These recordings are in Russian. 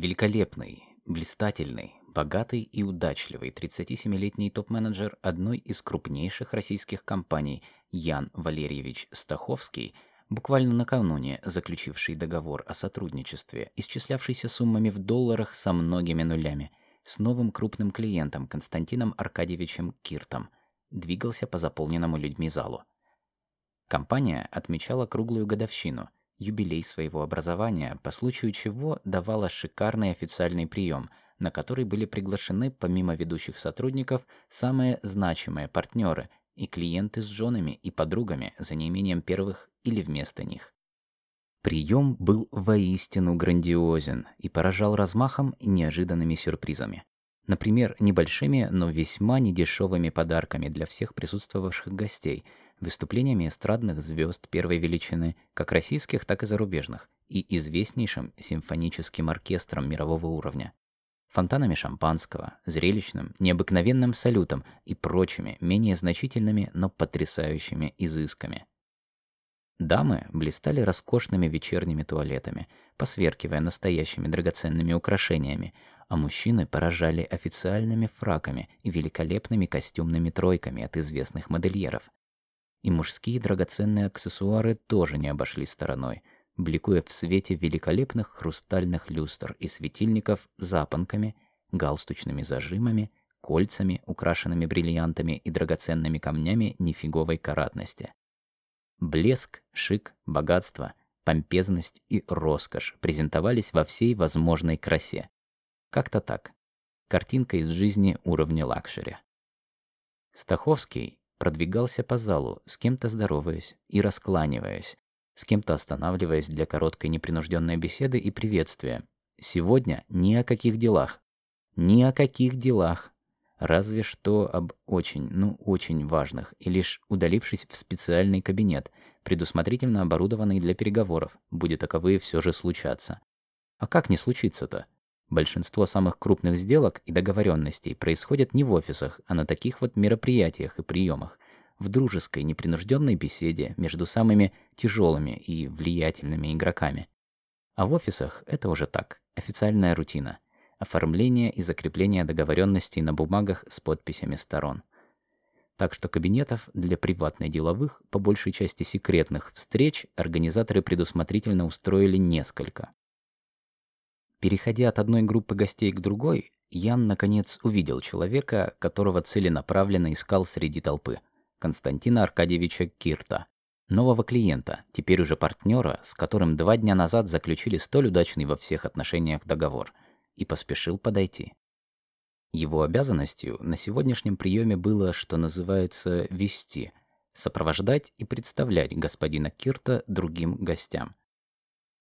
Великолепный, блистательный, богатый и удачливый 37-летний топ-менеджер одной из крупнейших российских компаний Ян Валерьевич Стаховский, буквально накануне заключивший договор о сотрудничестве, исчислявшийся суммами в долларах со многими нулями, с новым крупным клиентом Константином Аркадьевичем Киртом, двигался по заполненному людьми залу. Компания отмечала круглую годовщину – юбилей своего образования, по случаю чего давала шикарный официальный прием, на который были приглашены помимо ведущих сотрудников самые значимые партнеры и клиенты с женами и подругами за неимением первых или вместо них. Прием был воистину грандиозен и поражал размахом и неожиданными сюрпризами. Например, небольшими, но весьма недешевыми подарками для всех присутствовавших гостей – выступлениями эстрадных звезд первой величины, как российских, так и зарубежных, и известнейшим симфоническим оркестром мирового уровня, фонтанами шампанского, зрелищным, необыкновенным салютом и прочими, менее значительными, но потрясающими изысками. Дамы блистали роскошными вечерними туалетами, посверкивая настоящими драгоценными украшениями, а мужчины поражали официальными фраками и великолепными костюмными тройками от известных модельеров, и мужские драгоценные аксессуары тоже не обошли стороной, бликуя в свете великолепных хрустальных люстр и светильников запонками, галстучными зажимами, кольцами, украшенными бриллиантами и драгоценными камнями нефиговой каратности. Блеск, шик, богатство, помпезность и роскошь презентовались во всей возможной красе. Как-то так. Картинка из жизни уровня лакшери. Стаховский продвигался по залу, с кем-то здороваясь и раскланиваясь, с кем-то останавливаясь для короткой непринужденной беседы и приветствия. Сегодня ни о каких делах. Ни о каких делах. Разве что об очень, ну очень важных, и лишь удалившись в специальный кабинет, предусмотрительно оборудованный для переговоров, будет таковые все же случаться. А как не случится-то? Большинство самых крупных сделок и договоренностей происходят не в офисах, а на таких вот мероприятиях и приемах, в дружеской, непринужденной беседе между самыми тяжелыми и влиятельными игроками. А в офисах это уже так, официальная рутина. Оформление и закрепление договоренностей на бумагах с подписями сторон. Так что кабинетов для приватно-деловых, по большей части секретных встреч, организаторы предусмотрительно устроили несколько. Переходя от одной группы гостей к другой, Ян наконец увидел человека, которого целенаправленно искал среди толпы. Константина Аркадьевича Кирта. Нового клиента, теперь уже партнера, с которым два дня назад заключили столь удачный во всех отношениях договор, и поспешил подойти. Его обязанностью на сегодняшнем приеме было, что называется, вести, сопровождать и представлять господина Кирта другим гостям.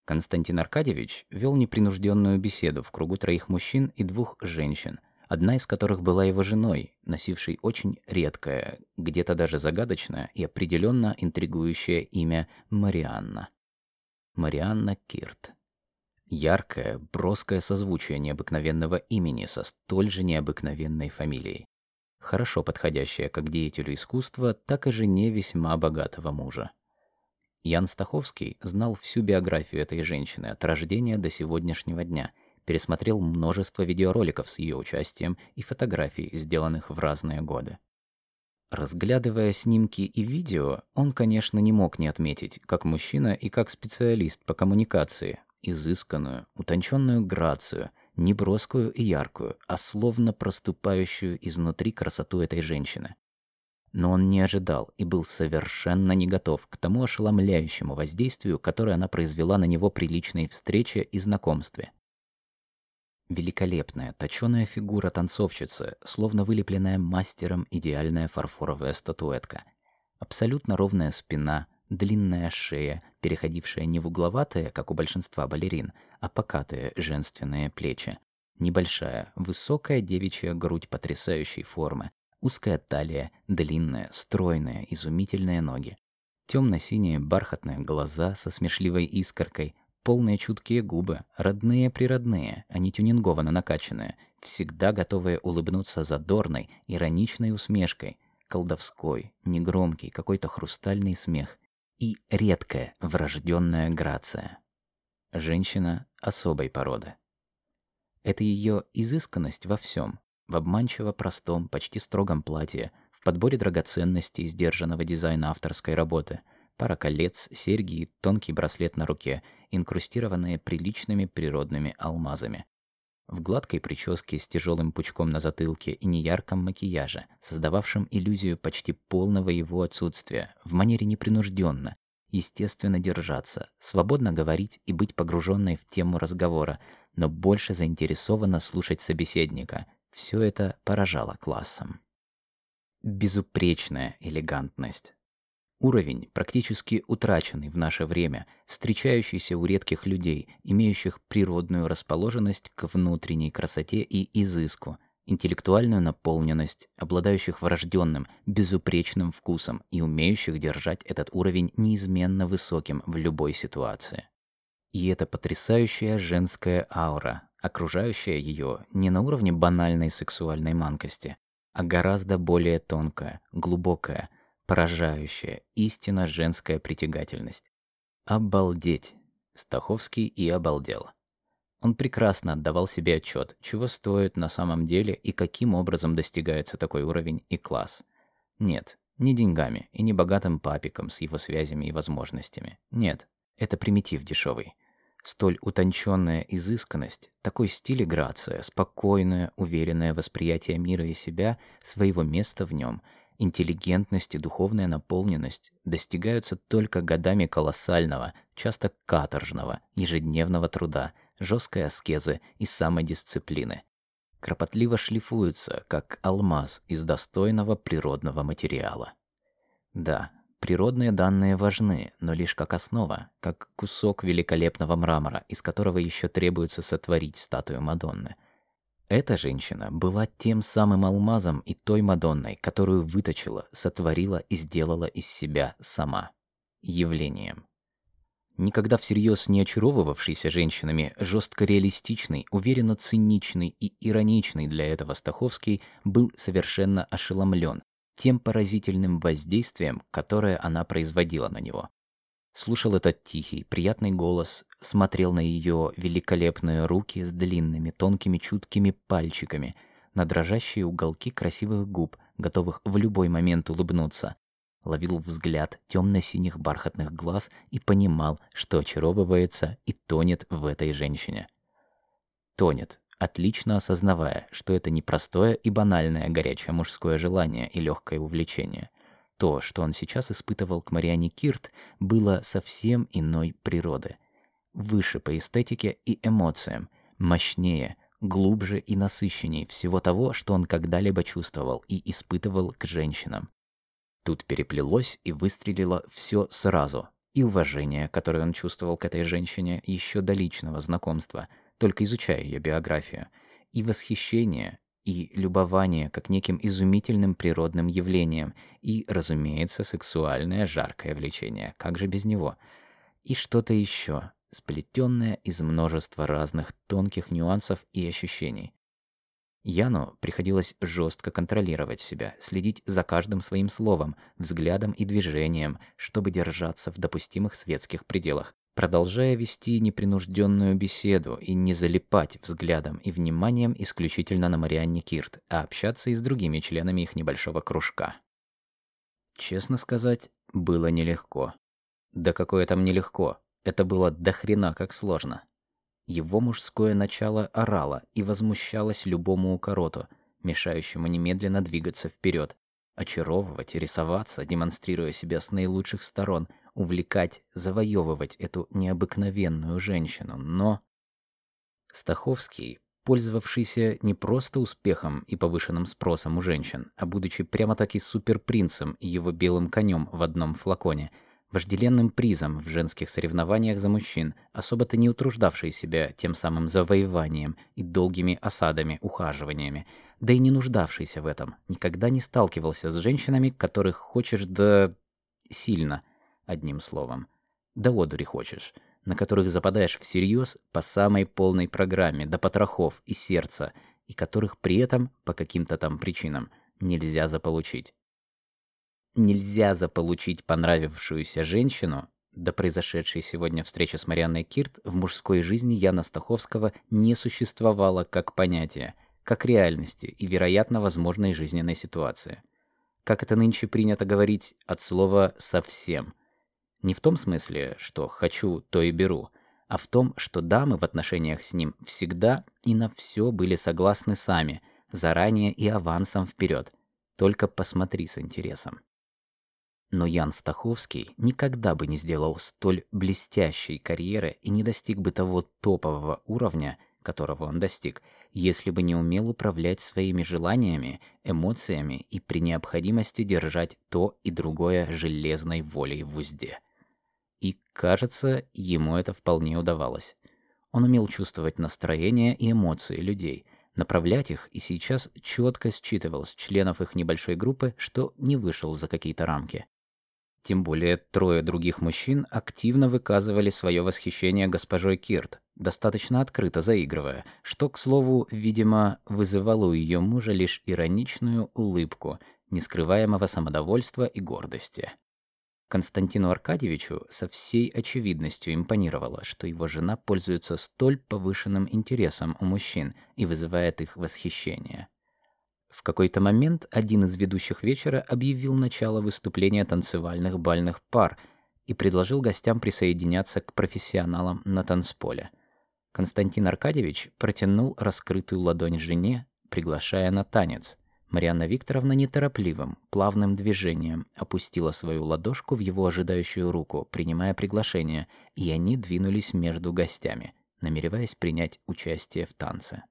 Константин Аркадьевич вел непринужденную беседу в кругу троих мужчин и двух женщин, одна из которых была его женой, носившей очень редкое, где-то даже загадочное и определенно интригующее имя Марианна. Марианна Кирт. Яркое, броское созвучие необыкновенного имени со столь же необыкновенной фамилией. Хорошо подходящее как деятелю искусства, так и жене весьма богатого мужа. Ян Стаховский знал всю биографию этой женщины от рождения до сегодняшнего дня, пересмотрел множество видеороликов с ее участием и фотографий, сделанных в разные годы. Разглядывая снимки и видео, он, конечно, не мог не отметить, как мужчина и как специалист по коммуникации, изысканную, утонченную грацию, не броскую и яркую, а словно проступающую изнутри красоту этой женщины. Но он не ожидал и был совершенно не готов к тому ошеломляющему воздействию, которое она произвела на него при личной встрече и знакомстве. Великолепная, точёная фигура танцовщицы, словно вылепленная мастером идеальная фарфоровая статуэтка. Абсолютно ровная спина, длинная шея, переходившая не в угловатые, как у большинства балерин, а покатые женственные плечи. Небольшая, высокая девичья грудь потрясающей формы, Узкая талия, длинные, стройные, изумительные ноги. Темно-синие бархатные глаза со смешливой искоркой, полные чуткие губы, родные-природные, а не тюнингованно накачанные, всегда готовые улыбнуться задорной, ироничной усмешкой, колдовской, негромкий, какой-то хрустальный смех и редкая врожденная грация. Женщина особой породы. Это ее изысканность во всем, в обманчиво простом, почти строгом платье, в подборе драгоценностей сдержанного дизайна авторской работы, пара колец, серьги и тонкий браслет на руке, инкрустированные приличными природными алмазами. В гладкой прическе с тяжелым пучком на затылке и неярком макияже, создававшем иллюзию почти полного его отсутствия, в манере непринужденно, естественно держаться, свободно говорить и быть погруженной в тему разговора, но больше заинтересованно слушать собеседника. Все это поражало классом. Безупречная элегантность. Уровень, практически утраченный в наше время, встречающийся у редких людей, имеющих природную расположенность к внутренней красоте и изыску, интеллектуальную наполненность, обладающих врожденным, безупречным вкусом и умеющих держать этот уровень неизменно высоким в любой ситуации. И эта потрясающая женская аура, окружающая ее не на уровне банальной сексуальной манкости, а гораздо более тонкая, глубокая – поражающая, истинно женская притягательность. Обалдеть! Стаховский и обалдел. Он прекрасно отдавал себе отчет, чего стоит на самом деле и каким образом достигается такой уровень и класс. Нет, не деньгами и не богатым папиком с его связями и возможностями. Нет, это примитив дешевый. Столь утонченная изысканность, такой стиль и грация, спокойное, уверенное восприятие мира и себя, своего места в нем — Интеллигентность и духовная наполненность достигаются только годами колоссального, часто каторжного, ежедневного труда, жесткой аскезы и самодисциплины. Кропотливо шлифуются, как алмаз из достойного природного материала. Да, природные данные важны, но лишь как основа, как кусок великолепного мрамора, из которого еще требуется сотворить статую Мадонны – эта женщина была тем самым алмазом и той Мадонной, которую выточила, сотворила и сделала из себя сама. Явлением. Никогда всерьез не очаровывавшийся женщинами, жестко реалистичный, уверенно циничный и ироничный для этого Стаховский был совершенно ошеломлен тем поразительным воздействием, которое она производила на него слушал этот тихий, приятный голос, смотрел на ее великолепные руки с длинными, тонкими, чуткими пальчиками, на дрожащие уголки красивых губ, готовых в любой момент улыбнуться. Ловил взгляд темно-синих бархатных глаз и понимал, что очаровывается и тонет в этой женщине. Тонет, отлично осознавая, что это не простое и банальное горячее мужское желание и легкое увлечение – то, что он сейчас испытывал к Мариане Кирт, было совсем иной природы. Выше по эстетике и эмоциям, мощнее, глубже и насыщенней всего того, что он когда-либо чувствовал и испытывал к женщинам. Тут переплелось и выстрелило все сразу. И уважение, которое он чувствовал к этой женщине еще до личного знакомства, только изучая ее биографию, и восхищение, и любование как неким изумительным природным явлением, и, разумеется, сексуальное жаркое влечение, как же без него, и что-то еще, сплетенное из множества разных тонких нюансов и ощущений. Яну приходилось жестко контролировать себя, следить за каждым своим словом, взглядом и движением, чтобы держаться в допустимых светских пределах, продолжая вести непринужденную беседу и не залипать взглядом и вниманием исключительно на Марианне Кирт, а общаться и с другими членами их небольшого кружка. Честно сказать, было нелегко. Да какое там нелегко, это было до хрена как сложно. Его мужское начало орало и возмущалось любому укороту, мешающему немедленно двигаться вперед, очаровывать, рисоваться, демонстрируя себя с наилучших сторон, увлекать, завоевывать эту необыкновенную женщину, но... Стаховский, пользовавшийся не просто успехом и повышенным спросом у женщин, а будучи прямо-таки суперпринцем и его белым конем в одном флаконе, вожделенным призом в женских соревнованиях за мужчин, особо-то не утруждавший себя тем самым завоеванием и долгими осадами, ухаживаниями, да и не нуждавшийся в этом, никогда не сталкивался с женщинами, которых хочешь да сильно, одним словом. Да одури хочешь, на которых западаешь всерьез по самой полной программе, до потрохов и сердца, и которых при этом, по каким-то там причинам, нельзя заполучить. Нельзя заполучить понравившуюся женщину, до произошедшей сегодня встречи с Марианной Кирт в мужской жизни Яна Стаховского не существовало как понятия, как реальности и, вероятно, возможной жизненной ситуации. Как это нынче принято говорить, от слова «совсем». Не в том смысле, что «хочу, то и беру», а в том, что дамы в отношениях с ним всегда и на все были согласны сами, заранее и авансом вперед. Только посмотри с интересом. Но Ян Стаховский никогда бы не сделал столь блестящей карьеры и не достиг бы того топового уровня, которого он достиг, если бы не умел управлять своими желаниями, эмоциями и при необходимости держать то и другое железной волей в узде. Кажется, ему это вполне удавалось. Он умел чувствовать настроение и эмоции людей, направлять их и сейчас четко считывал с членов их небольшой группы, что не вышел за какие-то рамки. Тем более трое других мужчин активно выказывали свое восхищение госпожой Кирт, достаточно открыто заигрывая, что, к слову, видимо, вызывало у ее мужа лишь ироничную улыбку, нескрываемого самодовольства и гордости. Константину Аркадьевичу со всей очевидностью импонировало, что его жена пользуется столь повышенным интересом у мужчин и вызывает их восхищение. В какой-то момент один из ведущих вечера объявил начало выступления танцевальных бальных пар и предложил гостям присоединяться к профессионалам на танцполе. Константин Аркадьевич протянул раскрытую ладонь жене, приглашая на танец. Марьяна Викторовна неторопливым, плавным движением опустила свою ладошку в его ожидающую руку, принимая приглашение, и они двинулись между гостями, намереваясь принять участие в танце.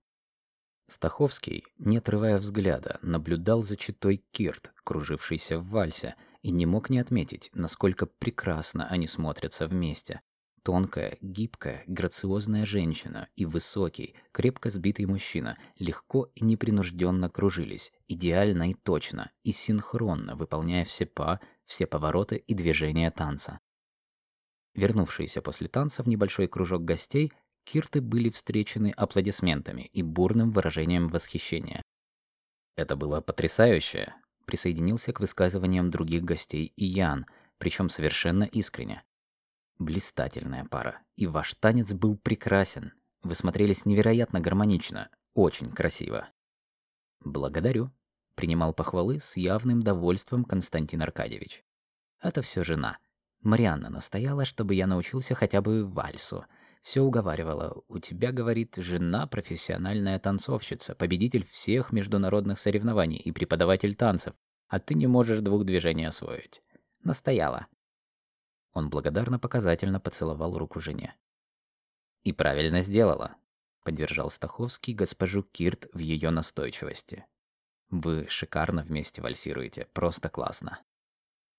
Стаховский, не отрывая взгляда, наблюдал за читой Кирт, кружившейся в вальсе, и не мог не отметить, насколько прекрасно они смотрятся вместе. Тонкая, гибкая, грациозная женщина и высокий, крепко сбитый мужчина легко и непринужденно кружились, идеально и точно, и синхронно выполняя все па, все повороты и движения танца. Вернувшиеся после танца в небольшой кружок гостей Кирты были встречены аплодисментами и бурным выражением восхищения. Это было потрясающе, присоединился к высказываниям других гостей и Ян, причем совершенно искренне. Блистательная пара, и ваш танец был прекрасен. Вы смотрелись невероятно гармонично, очень красиво. Благодарю, принимал похвалы с явным довольством Константин Аркадьевич. Это все жена. Марианна настояла, чтобы я научился хотя бы вальсу — все уговаривала. У тебя, говорит, жена профессиональная танцовщица, победитель всех международных соревнований и преподаватель танцев, а ты не можешь двух движений освоить. Настояла. Он благодарно показательно поцеловал руку жене. И правильно сделала, поддержал Стаховский госпожу Кирт в ее настойчивости. Вы шикарно вместе вальсируете, просто классно.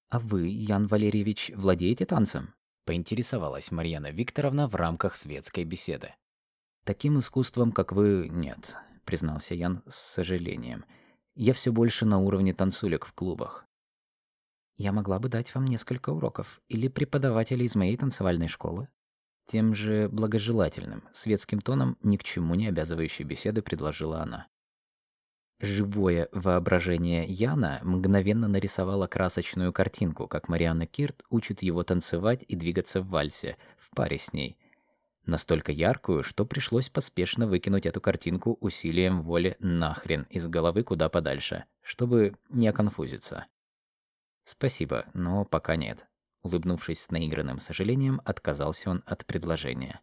А вы, Ян Валерьевич, владеете танцем? поинтересовалась Марьяна Викторовна в рамках светской беседы. Таким искусством, как вы, нет, признался Ян с сожалением. Я все больше на уровне танцулек в клубах. Я могла бы дать вам несколько уроков или преподавателя из моей танцевальной школы. Тем же благожелательным, светским тоном, ни к чему не обязывающей беседы предложила она. Живое воображение Яна мгновенно нарисовало красочную картинку, как Марианна Кирт учит его танцевать и двигаться в вальсе, в паре с ней. Настолько яркую, что пришлось поспешно выкинуть эту картинку усилием воли нахрен из головы куда подальше, чтобы не оконфузиться. «Спасибо, но пока нет», — улыбнувшись с наигранным сожалением, отказался он от предложения.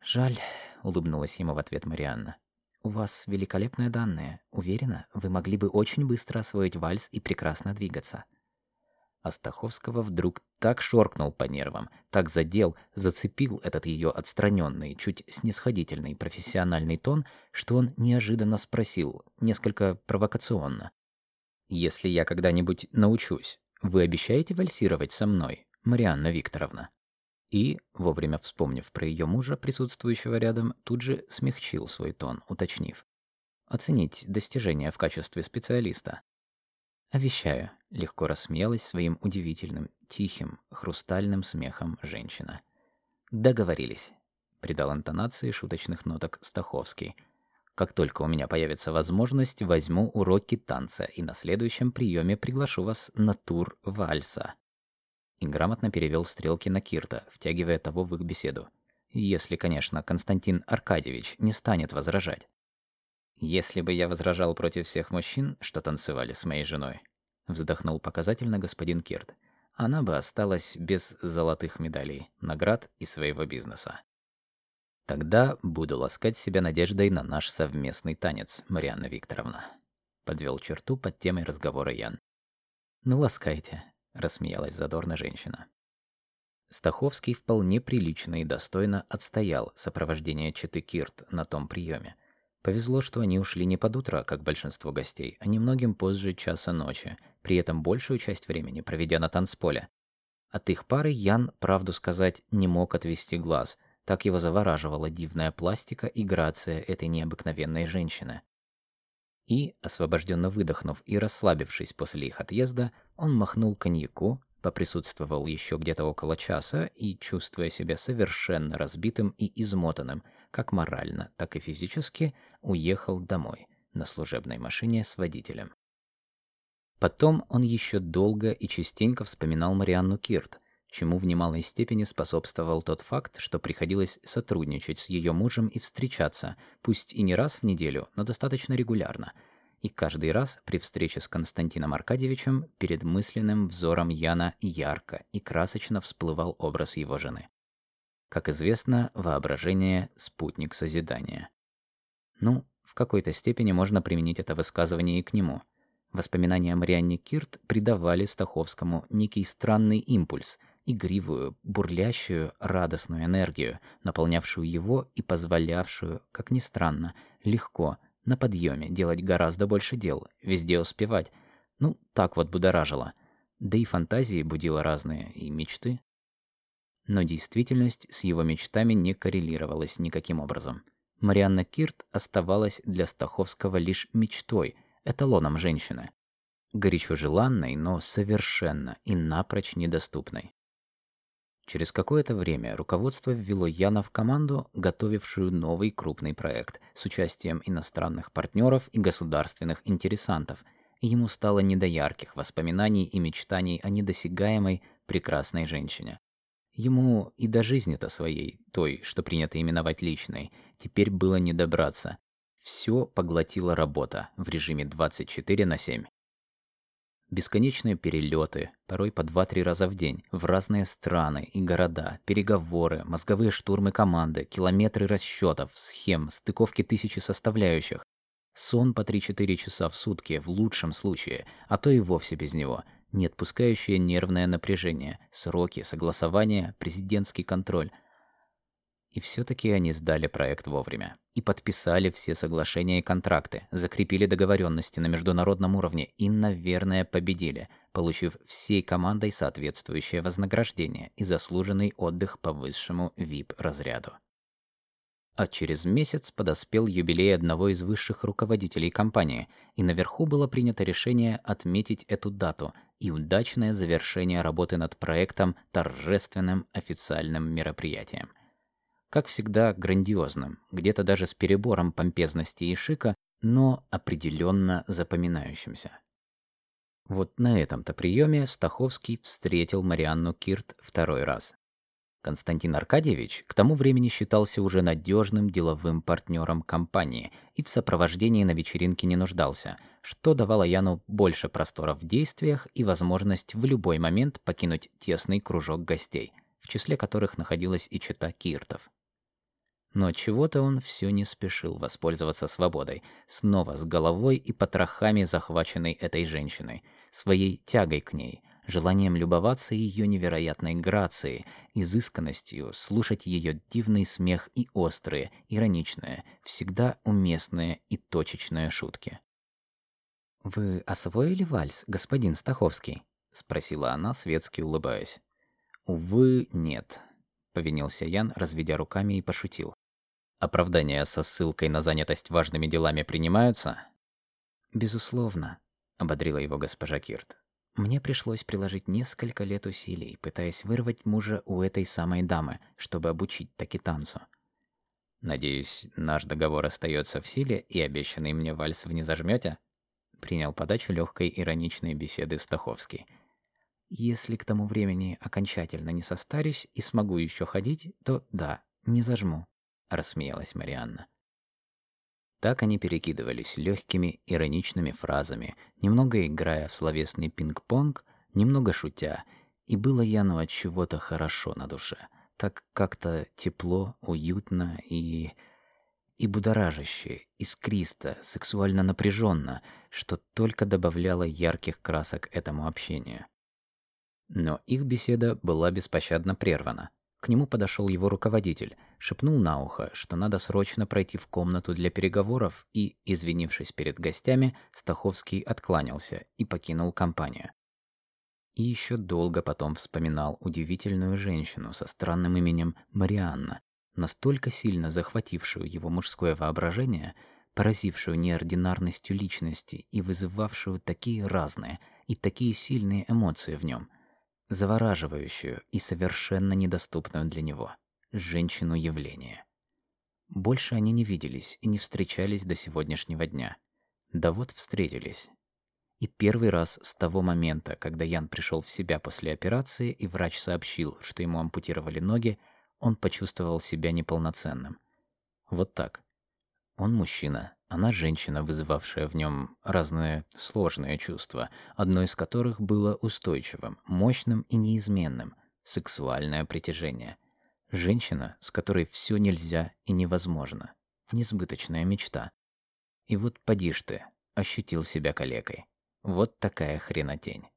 «Жаль», — улыбнулась ему в ответ Марианна. У вас великолепные данные. Уверена, вы могли бы очень быстро освоить вальс и прекрасно двигаться. Астаховского вдруг так шоркнул по нервам, так задел, зацепил этот ее отстраненный, чуть снисходительный профессиональный тон, что он неожиданно спросил, несколько провокационно. «Если я когда-нибудь научусь, вы обещаете вальсировать со мной, Марианна Викторовна?» И, вовремя вспомнив про ее мужа, присутствующего рядом, тут же смягчил свой тон, уточнив. Оценить достижения в качестве специалиста. «Обещаю», — легко рассмеялась своим удивительным, тихим, хрустальным смехом женщина. «Договорились», — придал интонации шуточных ноток Стаховский. «Как только у меня появится возможность, возьму уроки танца и на следующем приеме приглашу вас на тур вальса». и грамотно перевел стрелки на Кирта, втягивая того в их беседу. Если, конечно, Константин Аркадьевич не станет возражать. Если бы я возражал против всех мужчин, что танцевали с моей женой, вздохнул показательно господин Кирт, она бы осталась без золотых медалей, наград и своего бизнеса. Тогда буду ласкать себя надеждой на наш совместный танец, Марианна Викторовна. Подвел черту под темой разговора Ян. Ну ласкайте, рассмеялась задорно женщина. Стаховский вполне прилично и достойно отстоял сопровождение Читы Кирт на том приеме. Повезло, что они ушли не под утро, как большинство гостей, а немногим позже часа ночи, при этом большую часть времени проведя на танцполе. От их пары Ян, правду сказать, не мог отвести глаз, так его завораживала дивная пластика и грация этой необыкновенной женщины. И, освобожденно выдохнув и расслабившись после их отъезда, он махнул коньяку, поприсутствовал еще где-то около часа и, чувствуя себя совершенно разбитым и измотанным, как морально, так и физически, уехал домой на служебной машине с водителем. Потом он еще долго и частенько вспоминал Марианну Кирт, чему в немалой степени способствовал тот факт, что приходилось сотрудничать с ее мужем и встречаться, пусть и не раз в неделю, но достаточно регулярно. И каждый раз при встрече с Константином Аркадьевичем перед мысленным взором Яна ярко и красочно всплывал образ его жены. Как известно, воображение — спутник созидания. Ну, в какой-то степени можно применить это высказывание и к нему. Воспоминания Марианне Кирт придавали Стаховскому некий странный импульс, игривую, бурлящую, радостную энергию, наполнявшую его и позволявшую, как ни странно, легко, на подъеме делать гораздо больше дел, везде успевать. Ну, так вот будоражило. Да и фантазии будила разные, и мечты. Но действительность с его мечтами не коррелировалась никаким образом. Марианна Кирт оставалась для Стаховского лишь мечтой, эталоном женщины. Горячо желанной, но совершенно и напрочь недоступной. Через какое-то время руководство ввело Яна в команду, готовившую новый крупный проект с участием иностранных партнеров и государственных интересантов, ему стало не до ярких воспоминаний и мечтаний о недосягаемой прекрасной женщине. Ему и до жизни-то своей, той, что принято именовать личной, теперь было не добраться. Все поглотила работа в режиме 24 на 7. Бесконечные перелеты, порой по 2-3 раза в день, в разные страны и города, переговоры, мозговые штурмы команды, километры расчетов, схем, стыковки тысячи составляющих. Сон по 3-4 часа в сутки, в лучшем случае, а то и вовсе без него. Не отпускающее нервное напряжение, сроки, согласования, президентский контроль – и все-таки они сдали проект вовремя. И подписали все соглашения и контракты, закрепили договоренности на международном уровне и, наверное, победили, получив всей командой соответствующее вознаграждение и заслуженный отдых по высшему VIP-разряду. А через месяц подоспел юбилей одного из высших руководителей компании, и наверху было принято решение отметить эту дату и удачное завершение работы над проектом торжественным официальным мероприятием как всегда, грандиозным, где-то даже с перебором помпезности и шика, но определенно запоминающимся. Вот на этом-то приеме Стаховский встретил Марианну Кирт второй раз. Константин Аркадьевич к тому времени считался уже надежным деловым партнером компании и в сопровождении на вечеринке не нуждался, что давало Яну больше простора в действиях и возможность в любой момент покинуть тесный кружок гостей, в числе которых находилась и чета Киртов. Но чего-то он все не спешил воспользоваться свободой, снова с головой и потрохами захваченной этой женщиной, своей тягой к ней, желанием любоваться ее невероятной грацией, изысканностью, слушать ее дивный смех и острые, ироничные, всегда уместные и точечные шутки. «Вы освоили вальс, господин Стаховский?» — спросила она, светски улыбаясь. «Увы, нет», — повинился Ян, разведя руками и пошутил. Оправдания со ссылкой на занятость важными делами принимаются? Безусловно, ободрила его госпожа Кирт. Мне пришлось приложить несколько лет усилий, пытаясь вырвать мужа у этой самой дамы, чтобы обучить таки танцу. Надеюсь, наш договор остается в силе и обещанный мне вальс вы не зажмете? Принял подачу легкой ироничной беседы Стаховский. Если к тому времени окончательно не состарюсь и смогу еще ходить, то да, не зажму», — рассмеялась Марианна. Так они перекидывались легкими, ироничными фразами, немного играя в словесный пинг-понг, немного шутя, и было Яну от чего-то хорошо на душе. Так как-то тепло, уютно и и будоражаще, искристо, сексуально напряженно, что только добавляло ярких красок этому общению. Но их беседа была беспощадно прервана. К нему подошел его руководитель, шепнул на ухо, что надо срочно пройти в комнату для переговоров, и, извинившись перед гостями, Стаховский откланялся и покинул компанию. И еще долго потом вспоминал удивительную женщину со странным именем Марианна, настолько сильно захватившую его мужское воображение, поразившую неординарностью личности и вызывавшую такие разные и такие сильные эмоции в нем, завораживающую и совершенно недоступную для него женщину явления. Больше они не виделись и не встречались до сегодняшнего дня. Да вот встретились. И первый раз с того момента, когда Ян пришел в себя после операции и врач сообщил, что ему ампутировали ноги, он почувствовал себя неполноценным. Вот так. Он мужчина, она женщина, вызывавшая в нем разные сложные чувства, одно из которых было устойчивым, мощным и неизменным — сексуальное притяжение. Женщина, с которой все нельзя и невозможно. Несбыточная мечта. И вот поди ж ты, ощутил себя калекой. Вот такая хренотень.